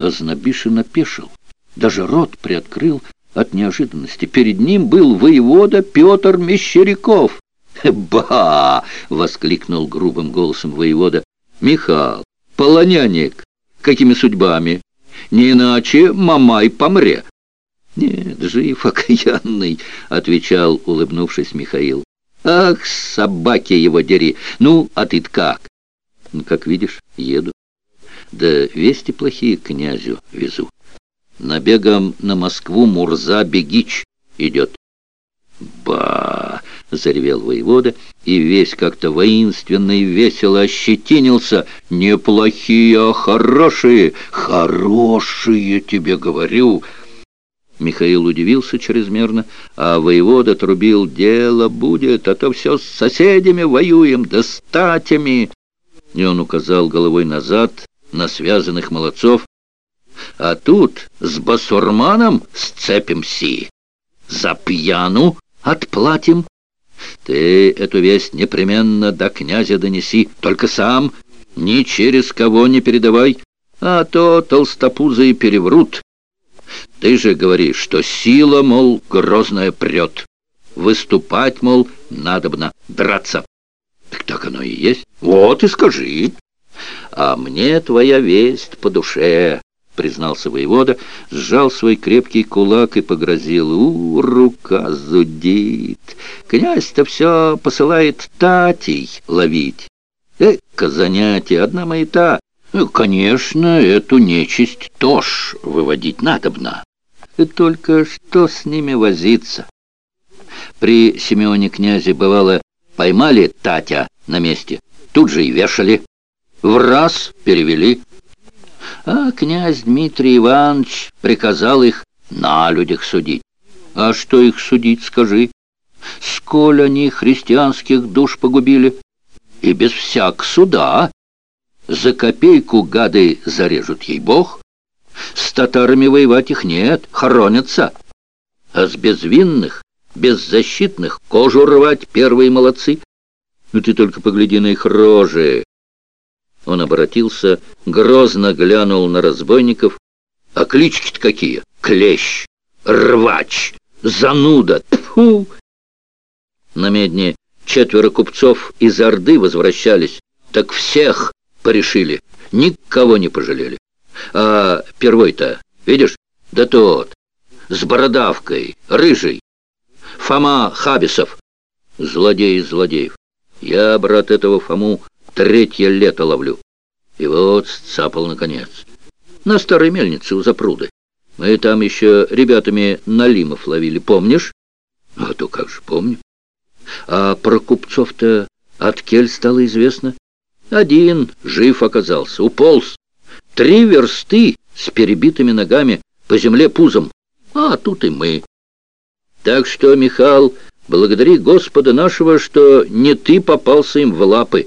Ознобишин опешил, даже рот приоткрыл от неожиданности. Перед ним был воевода Петр Мещеряков. «Ба!» — воскликнул грубым голосом воевода. «Михал, полоняник, какими судьбами? Не иначе Мамай помре». «Нет, жив окаянный», — отвечал, улыбнувшись Михаил. «Ах, собаки его дери! Ну, а ты как?» «Как видишь, еду». Да вести плохие князю везу. Набегом на Москву Мурза Бегич идет. Ба! заревел воевода, и весь как-то воинственно и весело ощетинился. Неплохие, а хорошие, хорошие, тебе говорю. Михаил удивился чрезмерно, а воевода трубил, дело будет, а то все с соседями воюем, да статями. И он указал головой назад, на связанных молодцов, а тут с басурманом сцепимся, за пьяну отплатим. Ты эту весть непременно до князя донеси, только сам, ни через кого не передавай, а то толстопузы переврут. Ты же говоришь, что сила, мол, грозная прет. Выступать, мол, надобно драться. Так так оно и есть. Вот и скажи. «А мне твоя весть по душе», — признался воевода, сжал свой крепкий кулак и погрозил. «У, рука зудит! Князь-то все посылает татей ловить. Эка занятие, одна маята. Ну, конечно, эту нечисть тоже выводить надобно. Только что с ними возиться?» При Симеоне князе бывало поймали Татя на месте, тут же и вешали в раз перевели. А князь Дмитрий Иванович приказал их на людях судить. А что их судить, скажи? Сколь они христианских душ погубили? И без всяк суда. За копейку гады зарежут ей Бог. С татарами воевать их нет, хоронятся. А с безвинных, беззащитных кожу рвать первые молодцы. Ну ты только погляди на их рожи. Он обратился, грозно глянул на разбойников. А клички-то какие? Клещ, рвач, зануда, тьфу! На медне четверо купцов из Орды возвращались, так всех порешили, никого не пожалели. А первой-то, видишь, да тот, с бородавкой, рыжий, Фома Хабисов, злодей из злодеев. Я, брат, этого Фому Третье лето ловлю. И вот сцапал наконец. На старой мельнице у запруды. Мы там еще ребятами налимов ловили, помнишь? А то как же помню. А про купцов-то от кель стало известно. Один жив оказался, уполз. Три версты с перебитыми ногами, по земле пузом. А тут и мы. Так что, Михал, благодари Господа нашего, что не ты попался им в лапы.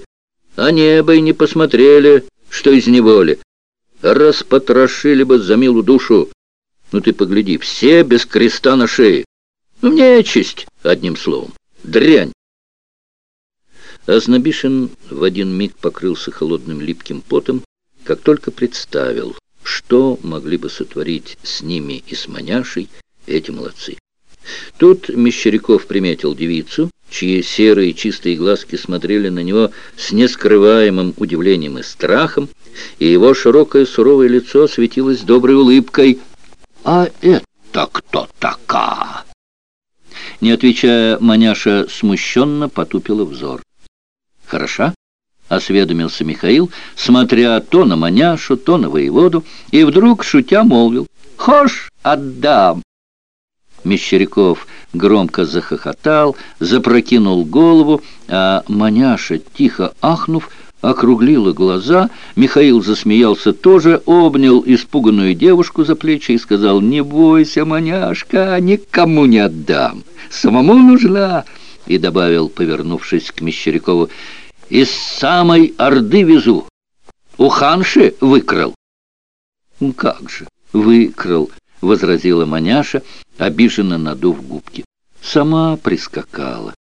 Они бы и не посмотрели, что из неволи. Распотрошили бы за милую душу. Ну ты погляди, все без креста на шее. Ну, нечисть, одним словом. Дрянь. Азнабишин в один миг покрылся холодным липким потом, как только представил, что могли бы сотворить с ними и с маняшей эти молодцы. Тут Мещеряков приметил девицу, чьи серые чистые глазки смотрели на него с нескрываемым удивлением и страхом, и его широкое суровое лицо светилось доброй улыбкой. «А это кто така?» Не отвечая, маняша смущенно потупила взор. «Хороша?» — осведомился Михаил, смотря то на маняшу, то на воеводу, и вдруг, шутя, молвил. «Хошь, отдам!» Мещеряков громко захохотал, запрокинул голову, а маняша, тихо ахнув, округлила глаза. Михаил засмеялся тоже, обнял испуганную девушку за плечи и сказал, «Не бойся, маняшка, никому не отдам, самому нужна». И добавил, повернувшись к Мещерякову, «Из самой Орды везу, у ханши выкрал». «Как же, выкрал», — возразила маняша, обиженно надув губки. Сама прискакала.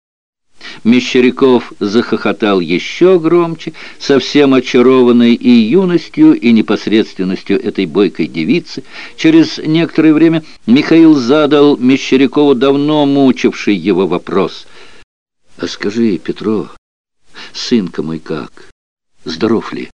Мещеряков захохотал еще громче, совсем очарованный и юностью, и непосредственностью этой бойкой девицы. Через некоторое время Михаил задал Мещерякову давно мучивший его вопрос. «А скажи, Петро, сынка мой как, здоров ли?»